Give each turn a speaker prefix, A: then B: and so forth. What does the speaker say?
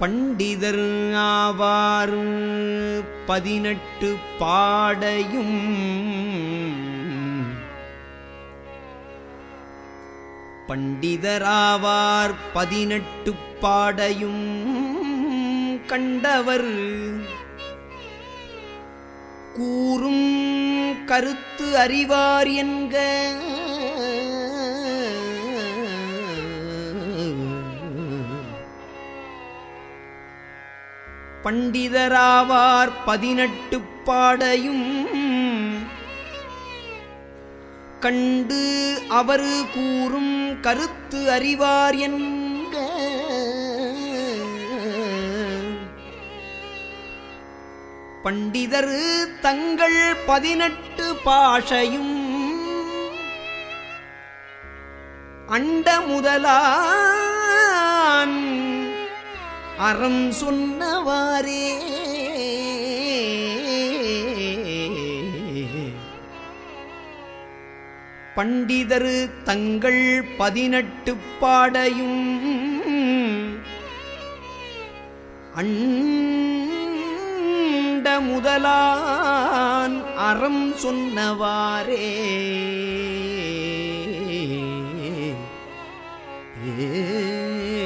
A: பண்டிதர் ஆவார். பதினெட்டு பாடையும் பண்டிதராவார் பதினெட்டு பாடையும் கண்டவர். கூறும் கருத்து அறிவார் என்க பண்டிதராவார் பதினெட்டு பாடையும். கண்டு அவர் கூறும் கருத்து அறிவார் என்க. பண்டிதர் தங்கள் பதினெட்டு பாஷையும். அண்ட முதலான் அறம் சொன்னவாரே பண்டிதர் தங்கள் பதினெட்டு பாடையும் அண்ட முதலான் அறம் சொன்னவாரே ஏ